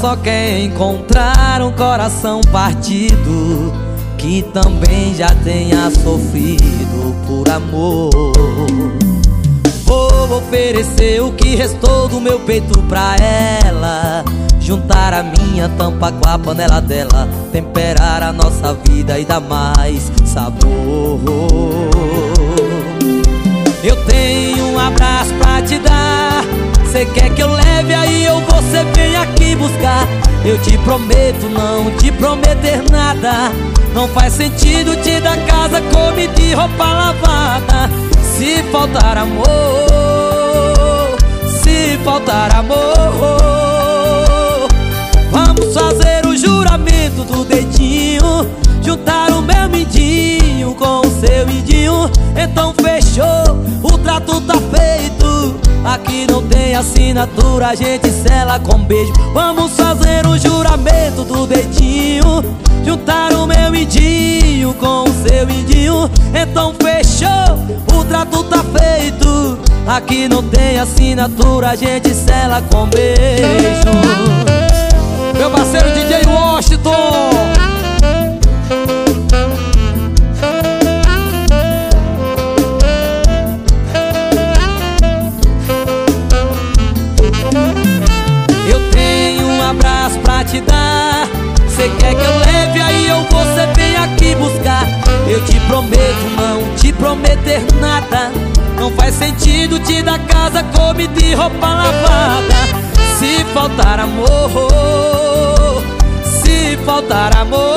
só quer encontrar um coração partido que também já tenha sofrido por amor. Vou oferecer o que restou do meu peito pra ela. Juntar a minha tampa com a panela dela. Temperar a nossa vida e dar mais sabor. Eu tenho um abraço pra te dar. Cê quer que eu leve aí ou você vem aqui buscar? Eu te prometo não te prometer nada. Não faz sentido te dar casa, comida e roupa lavada. Se faltar amor, se faltar amor, vamos fazer o juramento do dedinho. Juntar o meu mindinho com o seu mindinho. Então fechou, o trato tá feito. Aqui assinatura, a gente sela com beijo. Vamos fazer o juramento do dedinho. Juntar o meu indinho com o seu indinho Então fechou, o trato tá feito Aqui não tem assinatura, a gente sela com beijo prometo não te prometer nada. Não faz sentido te dar casa, comida e roupa lavada. Se faltar amor Se faltar amor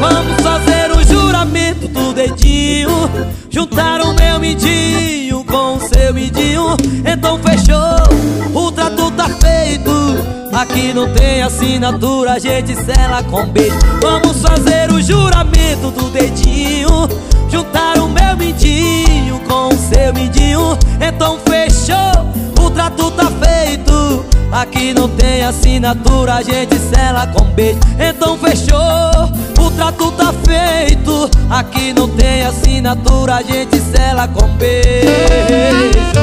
Vamos fazer o juramento do dedinho. Juntar o meu midinho com o seu midinho Então fechou, Aqui não tem assinatura, a gente sela com beijo Vamos fazer o juramento do dedinho Juntar o meu midinho com o seu midinho Então fechou, o trato tá feito. Aqui não tem assinatura, a gente sela com beijo Então fechou, o trato tá feito. Aqui não tem assinatura, a gente sela com beijo